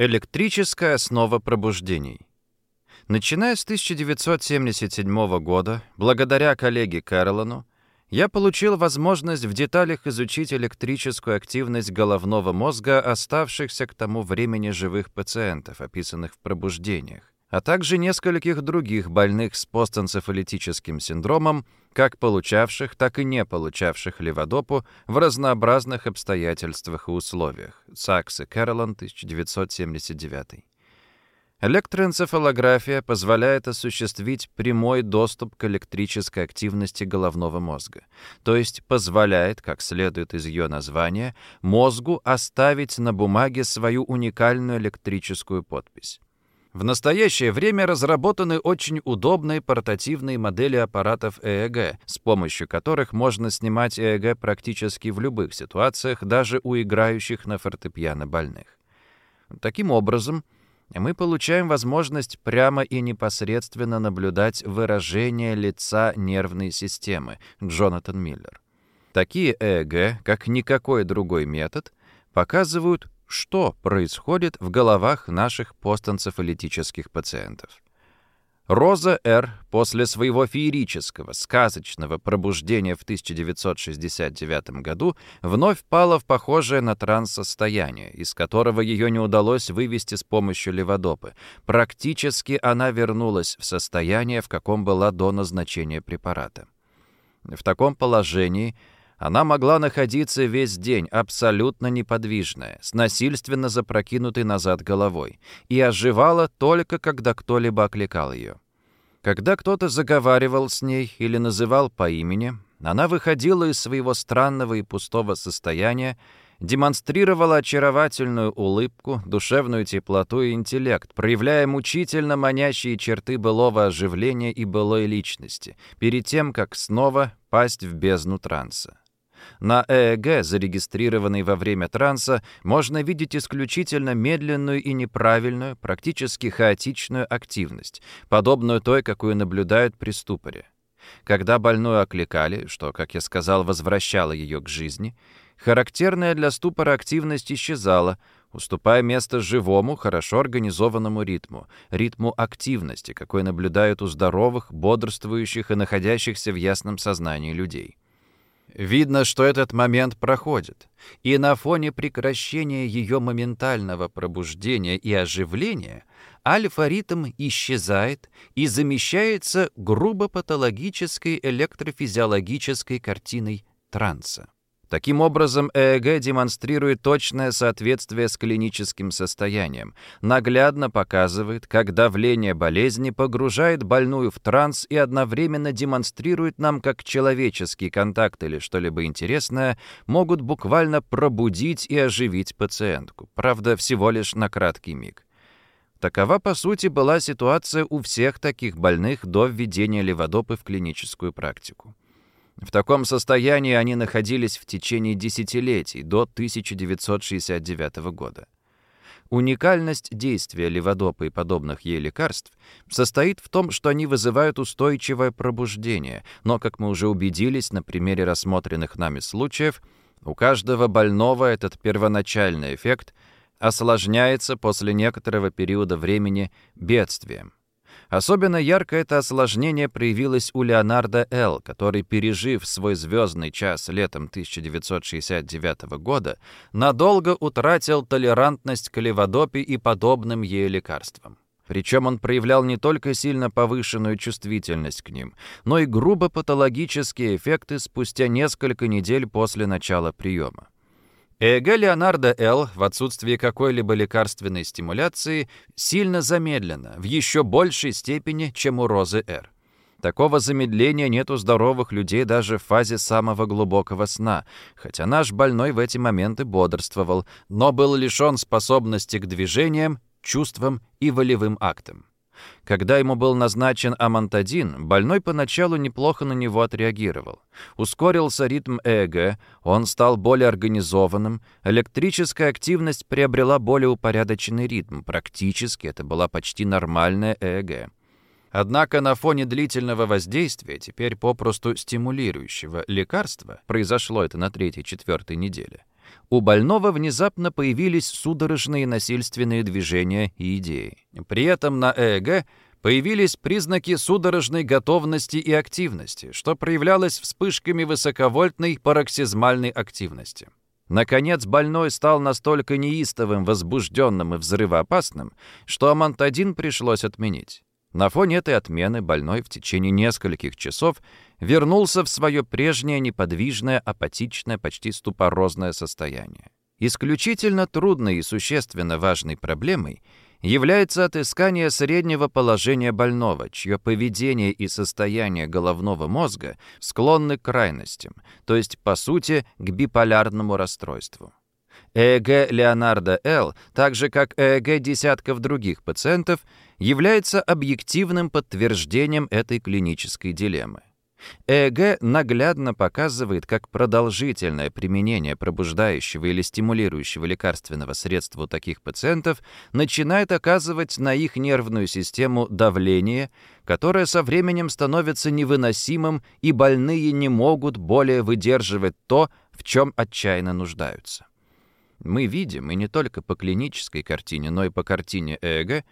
Электрическая основа пробуждений. Начиная с 1977 года, благодаря коллеге Кэролану, я получил возможность в деталях изучить электрическую активность головного мозга оставшихся к тому времени живых пациентов, описанных в пробуждениях, а также нескольких других больных с постэнцефалитическим синдромом, как получавших, так и не получавших леводопу в разнообразных обстоятельствах и условиях. Сакс и Кэролан, 1979. Электроэнцефалография позволяет осуществить прямой доступ к электрической активности головного мозга, то есть позволяет, как следует из ее названия, мозгу оставить на бумаге свою уникальную электрическую подпись. В настоящее время разработаны очень удобные портативные модели аппаратов ЭЭГ, с помощью которых можно снимать ЭЭГ практически в любых ситуациях, даже у играющих на фортепиано больных. Таким образом, мы получаем возможность прямо и непосредственно наблюдать выражение лица нервной системы, Джонатан Миллер. Такие ЭЭГ, как никакой другой метод, показывают что происходит в головах наших постэнцефалитических пациентов. Роза Р. после своего феерического, сказочного пробуждения в 1969 году вновь пала в похожее на транс состояние, из которого ее не удалось вывести с помощью леводопы. Практически она вернулась в состояние, в каком была до назначения препарата. В таком положении – она могла находиться весь день абсолютно неподвижная, с насильственно запрокинутой назад головой, и оживала только, когда кто-либо окликал ее. Когда кто-то заговаривал с ней или называл по имени, она выходила из своего странного и пустого состояния, демонстрировала очаровательную улыбку, душевную теплоту и интеллект, проявляя мучительно манящие черты былого оживления и былой личности, перед тем, как снова пасть в бездну транса. На ЭЭГ, зарегистрированный во время транса, можно видеть исключительно медленную и неправильную, практически хаотичную активность, подобную той, какую наблюдают при ступоре. Когда больную окликали, что, как я сказал, возвращало ее к жизни, характерная для ступора активность исчезала, уступая место живому, хорошо организованному ритму, ритму активности, какой наблюдают у здоровых, бодрствующих и находящихся в ясном сознании людей. Видно, что этот момент проходит, и на фоне прекращения ее моментального пробуждения и оживления альфа-ритм исчезает и замещается грубо патологической электрофизиологической картиной транса. Таким образом, ЭЭГ демонстрирует точное соответствие с клиническим состоянием, наглядно показывает, как давление болезни погружает больную в транс и одновременно демонстрирует нам, как человеческий контакт или что-либо интересное могут буквально пробудить и оживить пациентку, правда, всего лишь на краткий миг. Такова, по сути, была ситуация у всех таких больных до введения леводопы в клиническую практику. В таком состоянии они находились в течение десятилетий, до 1969 года. Уникальность действия леводопа и подобных ей лекарств состоит в том, что они вызывают устойчивое пробуждение, но, как мы уже убедились на примере рассмотренных нами случаев, у каждого больного этот первоначальный эффект осложняется после некоторого периода времени бедствием. Особенно ярко это осложнение проявилось у Леонарда Л., который, пережив свой звездный час летом 1969 года, надолго утратил толерантность к леводопе и подобным ей лекарствам. Причем он проявлял не только сильно повышенную чувствительность к ним, но и грубо патологические эффекты спустя несколько недель после начала приема. ЭЭГ Леонардо Л. в отсутствии какой-либо лекарственной стимуляции сильно замедлено, в еще большей степени, чем у Розы Р. Такого замедления нет у здоровых людей даже в фазе самого глубокого сна, хотя наш больной в эти моменты бодрствовал, но был лишен способности к движениям, чувствам и волевым актам. Когда ему был назначен амантадин, больной поначалу неплохо на него отреагировал. Ускорился ритм ЭЭГ, он стал более организованным, электрическая активность приобрела более упорядоченный ритм, практически это была почти нормальная ЭЭГ. Однако на фоне длительного воздействия, теперь попросту стимулирующего лекарства, произошло это на третьей-четвертой неделе, у больного внезапно появились судорожные насильственные движения и идеи. При этом на ЭЭГ появились признаки судорожной готовности и активности, что проявлялось вспышками высоковольтной пароксизмальной активности. Наконец, больной стал настолько неистовым, возбужденным и взрывоопасным, что амантадин пришлось отменить. На фоне этой отмены больной в течение нескольких часов вернулся в свое прежнее неподвижное, апатичное, почти ступорозное состояние. Исключительно трудной и существенно важной проблемой является отыскание среднего положения больного, чье поведение и состояние головного мозга склонны к крайностям, то есть, по сути, к биполярному расстройству. ЭЭГ Леонардо Л., так же как ЭЭГ десятков других пациентов, является объективным подтверждением этой клинической дилеммы. ЭЭГ наглядно показывает, как продолжительное применение пробуждающего или стимулирующего лекарственного средства у таких пациентов начинает оказывать на их нервную систему давление, которое со временем становится невыносимым, и больные не могут более выдерживать то, в чем отчаянно нуждаются. Мы видим, и не только по клинической картине, но и по картине ЭЭГ,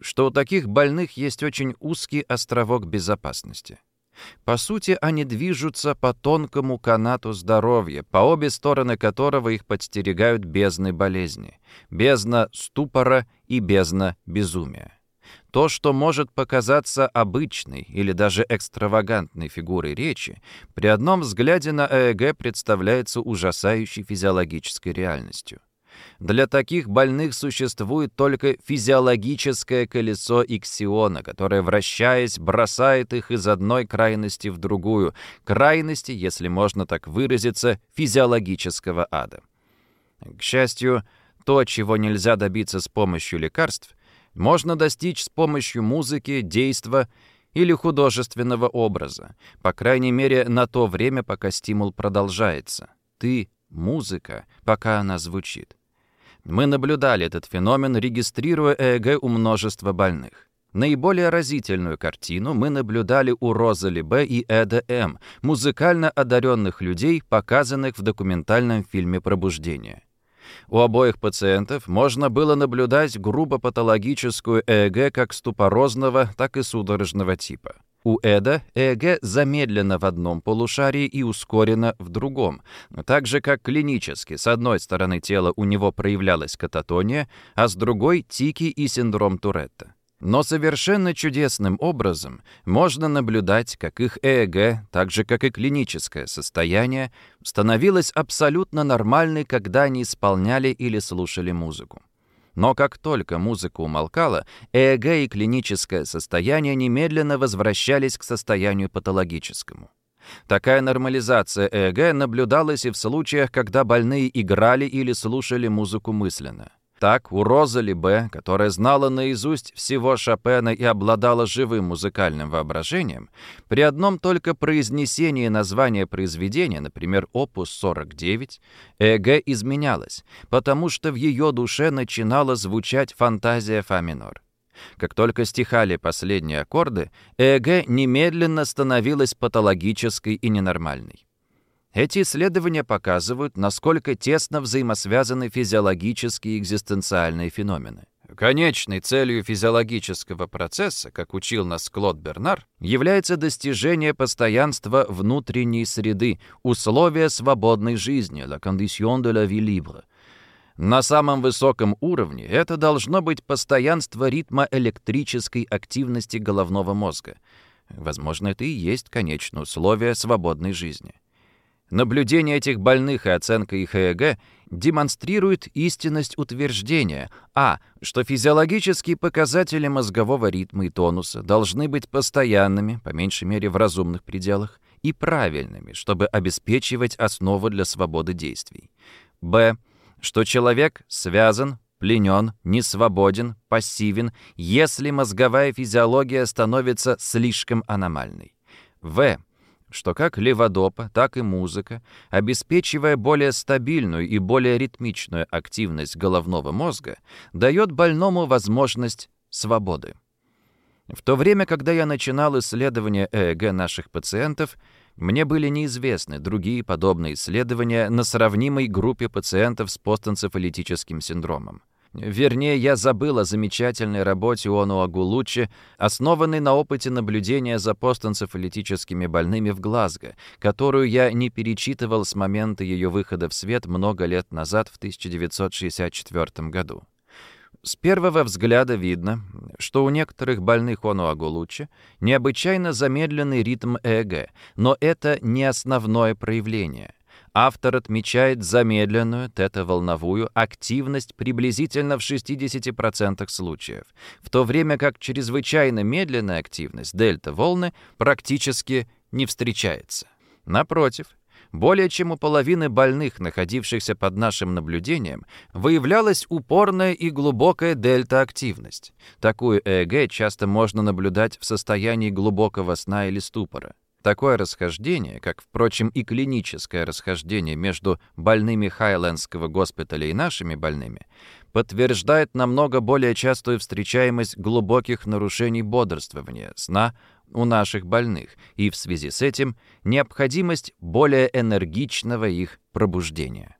что у таких больных есть очень узкий островок безопасности. По сути, они движутся по тонкому канату здоровья, по обе стороны которого их подстерегают бездны болезни, бездна ступора и бездна безумия. То, что может показаться обычной или даже экстравагантной фигурой речи, при одном взгляде на ЭЭГ представляется ужасающей физиологической реальностью. Для таких больных существует только физиологическое колесо иксиона, которое, вращаясь, бросает их из одной крайности в другую, крайности, если можно так выразиться, физиологического ада. К счастью, то, чего нельзя добиться с помощью лекарств, можно достичь с помощью музыки, действа или художественного образа, по крайней мере, на то время, пока стимул продолжается. Ты — музыка, пока она звучит. Мы наблюдали этот феномен, регистрируя ЭЭГ у множества больных. Наиболее разительную картину мы наблюдали у Розали Б. и Эда М., музыкально одаренных людей, показанных в документальном фильме «Пробуждение». У обоих пациентов можно было наблюдать грубо патологическую ЭЭГ как ступорозного, так и судорожного типа. У Эда ЭЭГ замедлено в одном полушарии и ускорено в другом, так же как клинически. С одной стороны тела у него проявлялась кататония, а с другой — тики и синдром Туретта. Но совершенно чудесным образом можно наблюдать, как их ЭЭГ, так же как и клиническое состояние, становилось абсолютно нормальной, когда они исполняли или слушали музыку. Но как только музыка умолкала, ЭЭГ и клиническое состояние немедленно возвращались к состоянию патологическому. Такая нормализация ЭЭГ наблюдалась и в случаях, когда больные играли или слушали музыку мысленно. Так, у Розали Б., которая знала наизусть всего Шопена и обладала живым музыкальным воображением, при одном только произнесении названия произведения, например, опус 49, ЭГ изменялась, потому что в ее душе начинала звучать фантазия фа минор. Как только стихали последние аккорды, ЭГ немедленно становилась патологической и ненормальной. Эти исследования показывают, насколько тесно взаимосвязаны физиологические и экзистенциальные феномены. Конечной целью физиологического процесса, как учил нас Клод Бернар, является достижение постоянства внутренней среды, условия свободной жизни, la condition de la vie libre. На самом высоком уровне это должно быть постоянство ритма электрической активности головного мозга. Возможно, это и есть конечное условие свободной жизни. Наблюдение этих больных и оценка их ЭЭГ демонстрирует истинность утверждения а. что физиологические показатели мозгового ритма и тонуса должны быть постоянными, по меньшей мере в разумных пределах, и правильными, чтобы обеспечивать основу для свободы действий. б. что человек связан, пленен, несвободен, пассивен, если мозговая физиология становится слишком аномальной. в что как леводопа, так и музыка, обеспечивая более стабильную и более ритмичную активность головного мозга, дает больному возможность свободы. В то время, когда я начинал исследование ЭЭГ наших пациентов, Мне были неизвестны другие подобные исследования на сравнимой группе пациентов с постэнцефалитическим синдромом. Вернее, я забыл о замечательной работе Ону Агулучи, основанной на опыте наблюдения за постэнцефалитическими больными в Глазго, которую я не перечитывал с момента ее выхода в свет много лет назад, в 1964 году. С первого взгляда видно, что у некоторых больных онуагулучи необычайно замедленный ритм ЭЭГ, но это не основное проявление. Автор отмечает замедленную тета-волновую активность приблизительно в 60% случаев, в то время как чрезвычайно медленная активность дельта-волны практически не встречается. Напротив, более чем у половины больных, находившихся под нашим наблюдением, выявлялась упорная и глубокая дельта-активность. Такую ЭЭГ часто можно наблюдать в состоянии глубокого сна или ступора. Такое расхождение, как, впрочем, и клиническое расхождение между больными Хайлендского госпиталя и нашими больными, подтверждает намного более частую встречаемость глубоких нарушений бодрствования, сна у наших больных, и в связи с этим необходимость более энергичного их пробуждения.